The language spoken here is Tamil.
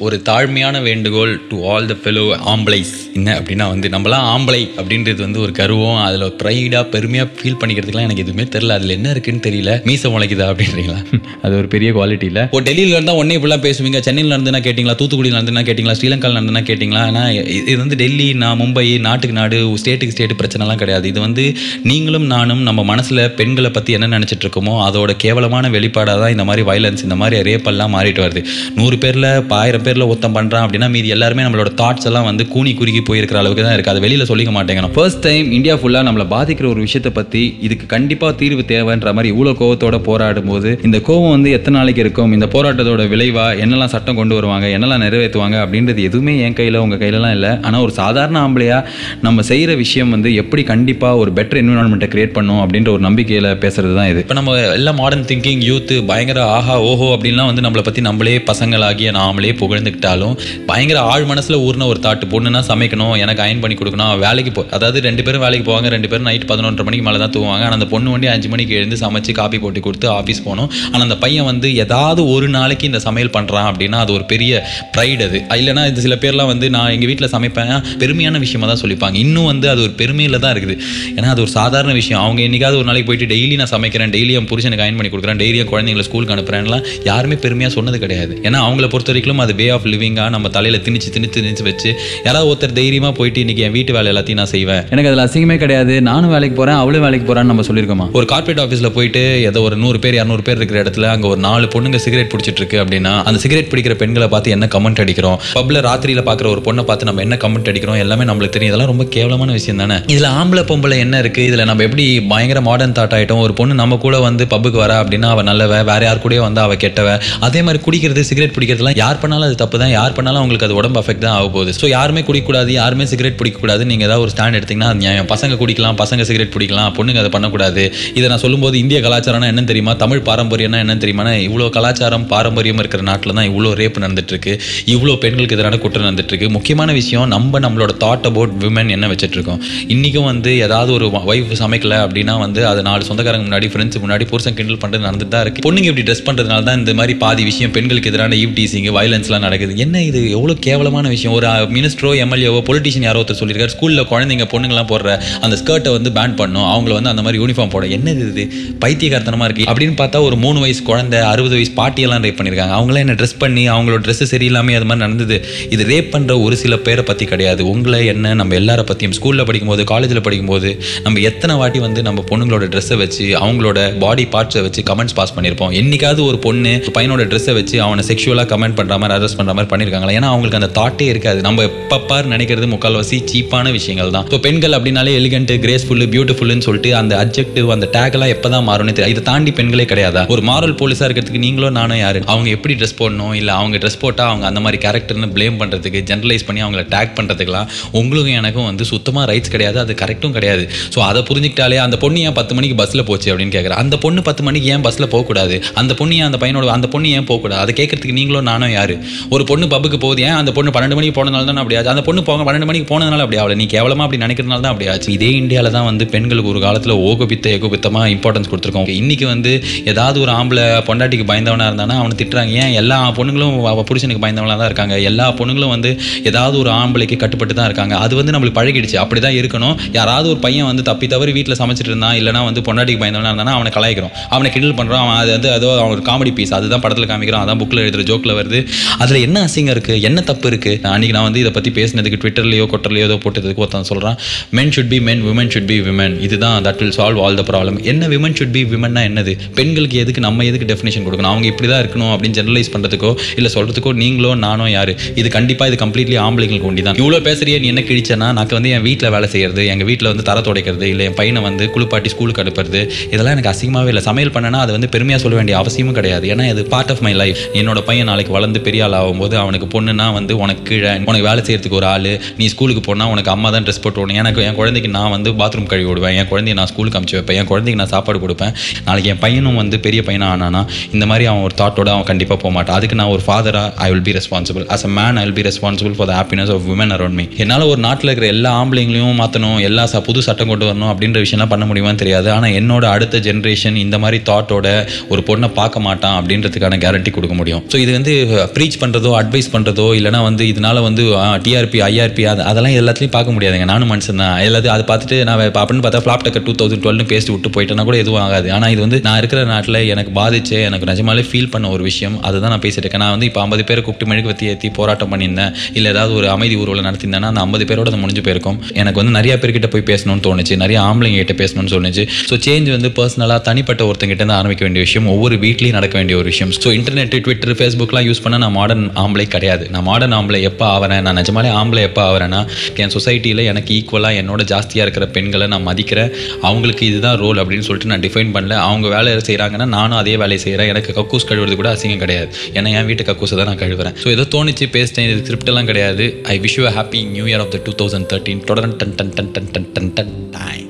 ஒரு தாழ்மையான வேண்டுகோள் டு ஆல் த ஃபெலோ ஆம்பளைஸ். என்ன அப்படின்னா வந்து நம்மளாம் ஆம்பளை அப்படின்றது வந்து ஒரு கருவம் அதில் ப்ரைடாக பெருமையாக ஃபீல் பண்ணிக்கிறதுக்குலாம் எனக்கு எதுவுமே தெரியல. அதில் என்ன இருக்குன்னு தெரியல. மீச முளைக்குதா அப்படின்றீங்களா? அது ஒரு பெரிய குவாலிட்டி இல்லை. ஓ டெல்லியில் இருந்தால் ஒன்றே இப்படிலாம் பேசுவீங்க? சென்னையில் நடந்துனா கேட்டிங்களா? தூத்துக்குடியில் நடந்துனா கேட்டிங்களா? ஸ்ரீலங்காவில் நடந்துனா கேட்டிங்களா? ஆனால் இது வந்து டெல்லி நான் மும்பை நாட்டுக்கு நாடு ஸ்டேட்டுக்கு ஸ்டேட்டு பிரச்சனைலாம் கிடையாது. இது வந்து நீங்களும் நானும் நம்ம மனசில் பெண்களை பற்றி என்ன நினச்சிட்டு இருக்கோமோ அதோட கேவலமான வெளிப்பாடாக தான் இந்த மாதிரி வயலன்ஸ் இந்த மாதிரி ரேப்பெல்லாம் மாறிட்டு வருது. நூறு பேரில் ஆயிரம் பேரில் ஒருத்தன் பண்ணுறான் அப்படின்னா மீதி எல்லாருமே நம்மளோட தாட்ஸ் எல்லாம் வந்து கூனி குறுகி போயிருக்கிற அளவுக்கு தான் இருக்குது அதை வெளியில் சொல்லிக்க மாட்டேங்கிறோம் ஃபர்ஸ்ட் டைம் இந்தியா ஃபுல்லாக நம்மளை பாதிக்கிற ஒரு விஷயத்தை பற்றி இதுக்கு கண்டிப்பாக தீர்வு தேவைன்ற மாதிரி இவ்வளோ கோவத்தோட போராடும் போது இந்த கோவம் வந்து எத்தனை நாளைக்கு இருக்கும்? இந்த போராட்டத்தோட விளைவாக என்னெல்லாம் சட்டம் கொண்டு வருவாங்க? என்னெல்லாம் நிறைவேற்றுவாங்க? அப்படின்றது எதுவுமே என் கையில் உங்கள் கையிலலாம் இல்லை. ஆனால் ஒரு சாதாரண ஆம்பளையாக நம்ம செய்கிற விஷயம் வந்து எப்படி கண்டிப்பாக ஒரு பெட்டர் என்விரான்மெண்ட்டை கிரியேட் பண்ணும் அப்படின்ற ஒரு நம்பிக்கையில் பேசுறது தான் இது. இப்போ நம்ம எல்லாம் மாடர்ன் திங்கிங் யூத்து பயங்கர ஆஹா ஓஹோ அப்படின்லாம் வந்து நம்மளை பற்றி நம்மளே பசங்களாகிய நாமளே புகழ் விழுந்துக்கிட்டாலும் பயங்கர ஆழ் மனசில் ஊர்ன ஒரு தாட்டு பொண்ணுனா சமைக்கணும் எனக்கு அயன் பண்ணி கொடுக்கணும் வேலைக்கு போ அதாவது ரெண்டு பேரும் வேலைக்கு போவாங்க ரெண்டு பேரும் நைட் பதினொன்றரை மணிக்கு மேலே தான் தூங்குவாங்க. ஆனால் அந்த பொண்ணு வண்டி அஞ்சு மணிக்கு எழுந்து சமைச்சு காப்பி போட்டு கொடுத்து ஆஃபீஸ் போகணும். ஆனால் அந்த பையன் வந்து ஏதாவது ஒரு நாளைக்கு இந்த சமையல் பண்ணுறான் அப்படின்னா அது ஒரு பெரிய ப்ரைடு அது. இல்லைனா இது சில பேர்லாம் வந்து நான் எங்கள் வீட்டில் சமைப்பேன் பெருமையான விஷயமா தான் சொல்லிப்பாங்க. இன்னும் வந்து அது ஒரு பெருமையில் தான் இருக்குது. ஏன்னா அது ஒரு சாதாரண விஷயம். அவங்க என்றைக்காவது ஒரு நாளைக்கு போயிட்டு டெய்லி நான் சமைக்கிறேன் டெய்லி என் புருஷனுக்கு அயன் பண்ணி கொடுக்குறேன் டெய்லியும் குழந்தைங்களை ஸ்கூலுக்கு அனுப்புகிறேன்லாம் யாருமே பெருமையாக சொன்னது கிடையாது. ஏன்னா அவங்கள பொறுத்த வரைக்கும் அது ஆஃப் லிவிங்காக நம்ம தலையில் திணிச்சு திணிச்சு திணிச்சு வச்சு யாராவது ஒருத்தர் தைரியமாக போயிட்டு இன்னைக்கு என் வீட்டு வேலை எல்லாத்தையும் நான் செய்வேன். எனக்கு அதில் அசிங்கமே கிடையாது. நானும் வேலைக்கு போகிறேன் அவளும் வேலைக்கு போகிறான்னு நம்ம சொல்லியிருக்கோமா? ஒரு கார்பரேட் ஆஃபீஸில் போயிட்டு ஏதோ ஒரு நூறு பேர் இரநூறு பேர் இருக்கிற இடத்துல அங்கே ஒரு நாலு பொண்ணுங்க சிகரெட் பிடிச்சிட்டு இருக்கு அப்படின்னா அந்த சிகரெட் பிடிக்கிற பெண்களை பார்த்து என்ன கமெண்ட் அடிக்கிறோம்? பப்ல ராத்திரியில் பார்க்குற ஒரு பொண்ணை பார்த்து நம்ம என்ன கமெண்ட் அடிக்கிறோம்? எல்லாமே நம்மளுக்கு தெரியும். இதெல்லாம் ரொம்ப கேவலமான விஷயம் தானே? இதில் ஆம்பளை பொம்பளை என்ன இருக்கு? இதில் நம்ம எப்படி பயங்கர மாடர்ன் தாட் ஆகிட்டோம் ஒரு பொண்ணு நம்ம கூட வந்து பப்புக்கு வரா அப்படின்னா அவள் நல்லவ வேற யார் கூடயோ வந்து அவள் கெட்டவ. அதே மாதிரி குடிக்கிறது சிகரெட் பிடிக்கிறதுலாம் யார் பண்ணாலும் அது தப்பு தான் யார் பண்ணாலும் அவங்களுக்கு அது உடம்பு அஃபெக்ட் தான் ஆக போகுது. ஸோ யாருமே குடிக்கக்கூடாது யாருமே சிகரெட் பிடிக்கக்கூடாது. நீங்கள் ஏதாவது ஒரு ஸ்டாண்ட் எடுத்தீங்கன்னா அது நியாயம். பசங்க குடிக்கலாம் பசங்க சிகரெட் பிடிக்கலாம் பொண்ணுங்க அதை பண்ணக்கூடாது. இதை நான் சொல்லும்போது இந்திய கலாச்சாரம்னா என்னன்னு தெரியுமா? தமிழ் பாரம்பரியம்னா என்னன்னு தெரியுமா? இவ்வளோ கலாச்சாரம் பாரம்பரியம் இருக்கிற நாட்டில் தான் இவ்வளோ ரேப் நடந்துட்டுருக்கு. இவ்வளோ பெண்களுக்கு எதிரான குற்றம் நடந்துட்டுருக்கு. முக்கியமான விஷயம் நம்ம நம்மளோட தாட் அபவுட் விமன் என்ன வச்சுட்ருக்கோம். இன்றைக்கும் வந்து ஏதாவது ஒரு ஒய்ஃப் சமைக்கல அப்படின்னா வந்து அது நாலு சொந்தக்காரங்க முன்னாடி ஃப்ரெண்ட்ஸ் முன்னாடி புருஷன் கிண்டல் பண்ணுறது நடந்துட்டு தான் இருக்குது பொண்ணுங்க இப்படி ட்ரெஸ் பண்ணுறதுனால தான் இந்த மாதிரி பாதி விஷயம் பெண்களுக்கு எதிரான ஈவ் டீசிங் வயலன்ஸ்லாம் நடக்குது. என்ன இது? எவ்வளோ கேவலமான விஷயம். ஒரு மினிஸ்டரோ எம்எல்ஏவோ பொலிட்டிஷியன் யாரோ ஒருத்தர் சொல்லியிருக்காரு. ஸ்கூலில் குழந்தைங்க பொண்ணுங்கலாம் போடுற அந்த ஸ்கர்ட்டை வந்து பேன் பண்ணும் அவங்கள வந்து அந்த மாதிரி யூனிஃபார்ம் போட. என்ன இது? பைத்தியகார்த்தனமாக இருக்குது அப்படின்னு பார்த்தா ஒரு மூணு வயசு குழந்தை அறுபது வயசு பாட்டியெல்லாம் ரேப் பண்ணியிருக்காங்க. அவங்களாம் என்ன ட்ரெஸ் பண்ணி அவங்களோட ட்ரெஸ் சரியில்லாமல் அது மாதிரி நடந்தது. இது ரேப் பண்ணுற ஒரு சில பேரை பற்றி கிடையாது. உங்களை என்ன நம்ம எல்லாரை பற்றியும் ஸ்கூலில் படிக்கும்போது காலேஜில் படிக்கும்போது நம்ம எத்தனை வாட்டி வந்து நம்ம பொண்ணுங்களோட ட்ரெஸ்ஸை வச்சு அவங்களோட பாடி பார்ட்ஸை வச்சு கமெண்ட்ஸ் பாஸ் பண்ணியிருப்போம். என்றைக்காவது ஒரு பொண்ணு பையனோட ட்ரெஸ்ஸை வச்சு அவனை செக்ஷுவலாக கமெண்ட் பண்ணுற மாதிரி இன்வெஸ்ட் பண்ணுற மாதிரி பண்ணியிருக்காங்களா ஏன்னா அவங்களுக்கு அந்த தாட்டே இருக்காது. நம்ம எப்பப்பார் நினைக்கிறது முக்கால்வாசி சீப்பான விஷயங்கள் தான். இப்போ பெண்கள் அப்படின்னாலே எலிகண்ட் கிரேஸ்ஃபுல் பியூட்டிஃபுல்னு சொல்லிட்டு அந்த அப்ஜெக்டிவ் அந்த டேக் எப்போ தான் மாறும்னு தெரியும் இதை தாண்டி பெண்களே கிடையாதா? ஒரு மாரல் போலீஸாக இருக்கிறதுக்கு நீங்களும் நானும் யாரு? அவங்க எப்படி ட்ரெஸ் போடணும்? இல்லை அவங்க ட்ரெஸ் போட்டால் அவங்க அந்த மாதிரி கேரக்டர்னு ப்ளேம் பண்ணுறதுக்கு ஜென்ரலைஸ் பண்ணி அவங்கள டேக் பண்ணுறதுக்குலாம் உங்களுக்கும் எனக்கும் வந்து சுத்தமாக ரைட்ஸ் கிடையாது. அது கரெக்டும் கிடையாது. ஸோ அதை புரிஞ்சுக்கிட்டாலே அந்த பொண்ணு ஏன் பத்து மணிக்கு பஸ்ஸில் போச்சு அப்படின்னு கேட்குறேன் அந்த பொண்ணு பத்து மணிக்கு ஏன் பஸ்ஸில் போகக்கூடாது? அந்த பொண்ணு ஏன் அந்த பையனோட அந்த பொண்ணு ஏன் போகக்கூடாது? அதை கேட்கறதுக்கு நீங்களும் நானும் யாரு? ஒரு பொண்ணு பப்புக்கு போகுது ஏன் அந்த பொண்ணு பன்னெண்டு மணிக்கு போனதுனால தான் அப்படி ஆச்சு? அந்த பொண்ணு போங்க பன்னெண்டு மணிக்கு போனதுனால அப்படி ஆகல. நீ கேவலமாக அப்படி நினைக்கிறதுனால தான் அப்படி ஆச்சு. இதே இந்தியாவில் தான் வந்து பெண்களுக்கு ஒரு காலத்தில் ஓகபித்த ஏகோபித்தமாக இம்பார்ட்டன்ஸ் கொடுத்துருக்கோம். இன்னைக்கு வந்து ஏதாவது ஒரு ஆம்பளை பொண்டாட்டிக்கு பயந்தவனாக இருந்தானா அவனை திட்டுறாங்க. ஏன் எல்லா பொண்ணுங்களும் அவள் புருஷனுக்கு பயந்தவனாக தான் இருக்காங்க? எல்லா பொண்ணுங்களும் வந்து ஏதாவது ஒரு ஆம்பளைக்கு கட்டுப்பட்டு தான் இருக்காங்க. அது வந்து நம்மளுக்கு பழகிடுச்சு. அப்படி தான் இருக்கணும். யாராவது ஒரு பையன் வந்து தப்பி தவறி வீட்டில் சமைச்சிட்டு இருந்தான் இல்லைனா வந்து பொண்டாட்டிக்கு பயந்தவனாக இருந்தானா அவனை கலாய்க்கிறோம். அவனை கிண்டல் பண்ணுறான் அவன் அது வந்து அதோ அவன் ஒரு காமெடி பீஸ் அதுதான் படத்தில் காமிக்கிறான் அதான் புக்கில் எழுதுகிற ஜோக்கில் வருது. அதில் என்ன அசிங்கம் இருக்குது என்ன தப்பு இருக்குது அன்றைக்கி நான் வந்து இதை பற்றி பேசினதுக்கு ட்விட்டர்லையோ கொட்டர்லையோ ஏதோ போட்டதுக்கு ஒருத்தன் சொல்கிறான் men should be men women should be women இதுதான் that will solve all the problem என்ன விமன் ஷுட் பி விமன்னா என்னது? பெண்களுக்கு எதுக்கு நம்ம எதுக்கு டெஃபினேஷன் கொடுக்கணும்? அவங்க இப்படி தான் இருக்கணும் அப்படின்னு ஜெனரலைஸ் பண்ணுறதுக்கோ இல்லை சொல்கிறதுக்கோ நீங்களோ நானோ யார்? இது கண்டிப்பாக இது கம்ப்ளீட்லி ஆம்பளைங்களுக்கு ஒண்டி தான் இவ்வளோ பேசுகிறிய நீ என்ன கிழிச்சனா நான் வந்து என் வீட்டில் வேலை செய்கிறது எங்கள் வீட்டில் வந்து தர துடைக்கிறது இல்லை என் பையனை வந்து குளிப்பாட்டி ஸ்கூலுக்கு அனுப்புறது இதெல்லாம் எனக்கு அசிங்கமாகவே இல்லை. சமையல் பண்ணனா அது வந்து பெருமையாக சொல்ல வேண்டிய அவசியமும் கிடையாது. ஏன்னா இது பார்ட் ஆஃப் மை லைஃப் என்னோட பையன் நாளைக்கு வளர்ந்து பெரிய ஆள் ஆகும்போது அவனுக்கு பொண்ணுனா வந்து உனக்கு கீழே உனக்கு வேலை செய்யறதுக்கு ஒரு ஆள். நீ ஸ்கூலுக்கு போனால் உனக்கு அம்மா தான் ட்ரெஸ் போட்டு விடணும். எனக்கு என் குழந்தைக்கு நான் வந்து பாத்ரூம் கழுவி விடுவேன். என் குழந்தைய நான் ஸ்கூலுக்கு அமுச்சு வைப்பேன். என் குழந்தைக்கு நான் சாப்பாடு கொடுப்பேன். நாளைக்கு என் பையனும் வந்து பெரிய பையனாக ஆனானா இந்த மாதிரி அவன் ஒரு தாட்டோட அவன் கண்டிப்பாக போக மாட்டான். அதுக்கு நான் ஒரு ஃபாதராக I will be responsible as a man I will be responsible for the happiness of women around me என்னால் ஒரு நாட்டில் இருக்கிற எல்லா ஆம்பளைங்களையும் மாற்றணும் எல்லா ச புது சட்டம் கொண்டு வரணும் அப்படின்ற விஷயம்லாம் பண்ண முடியுமான்னு தெரியாது. ஆனால் என்னோட அடுத்த ஜென்ரேஷன் இந்த மாதிரி தாட்டோட ஒரு பொண்ணை பார்க்க மாட்டான் அப்படின்றதுக்கான கேரண்டி கொடுக்க முடியும். ஸோ இது வந்து uh, ப்ரீச் பண்ண பண்ணுறதோ அட்வைஸ் பண்ணுறதோ இல்லைனா வந்து இதனால வந்து டிஆர்பி ஐஆர்பி அது அதெல்லாம் எல்லாத்துலேயும் பார்க்க முடியாதுங்க. நானும் மனுஷன் தான். எல்லாத்தையும் அதை பார்த்துட்டு நான் அப்படின்னு பார்த்தா ஃப்ளாப் டக்கர் டூ தௌசண்ட் டுவெல்னு பேசிட்டு விட்டு போயிட்டேன்னா கூட எதுவும் ஆகாது. ஆனால் இது வந்து நான் இருக்கிற நாட்டில் எனக்கு பாதிச்சு எனக்கு நிஜமாலே ஃபீல் பண்ண ஒரு விஷயம். அதுதான் நான் பேசிட்டு இருக்கேன். நான் வந்து இப்போ ஐம்பது பேரை கூப்பிட்டு மெழுகுவத்தி ஏற்றி போராட்டம் பண்ணியிருந்தேன். இல்லை ஏதாவது ஒரு அமைதி ஊர்வலம் நடத்தியிருந்தேன்னா அந்த ஐம்பது பேரோட அது முடிஞ்சு போயிருக்கும். எனக்கு வந்து நிறைய பேர்கிட்ட போய் பேசணும்னு தோணுச்சு. நிறைய ஆம்பளைங்க கிட்ட பேசணும்னு தோணுச்சு. ஸோ சேஞ்ச் வந்து பர்சனலாக தனிப்பட்ட ஒருத்தங்கிட்ட இருந்து ஆரம்பிக்க வேண்டிய விஷயம் ஒவ்வொரு வீட்லேயும் நடக்க வேண்டிய ஒரு விஷயம். ஸோ இன்டர்நெட் ட்விட்டர் ஃபேஸ்புக்லாம் யூஸ் பண்ண நான் மாடர்ன் ஆம்பளை கிடையாது நான் மாடர்ன் ஆம்பளை எப்போ ஆகிறேன் நான் நிஜமாலே ஆம்பளை எப்போ ஆகிறேன்னா என் சொசைட்டியில் எனக்கு ஈக்குவலாக என்னோட ஜாஸ்தியாக இருக்கிற பெண்களை நான் மதிக்கிறேன் அவங்களுக்கு இதுதான் ரோல் அப்படின்னு சொல்லிட்டு நான் டிஃபைன் பண்ணல அவங்க வேலை செய்கிறாங்கன்னா நானும் அதே வேலையை செய்கிறேன் எனக்கு கக்கூஸ் கழுவுறது கூட அசிங்கம் கிடையாது ஏன்னா என் வீட்டு கக்கூஸை தான் நான் கழுவுறேன் ஸோ ஏதோ தோணிச்சு பேசிட்டேன் இது ஸ்கிரிப்டெல்லாம் கிடையாது I wish you happy new year of the two thousand thirteen தொடர்ந்து டன் டன் டன் டன் டன் டன் டன் டைம்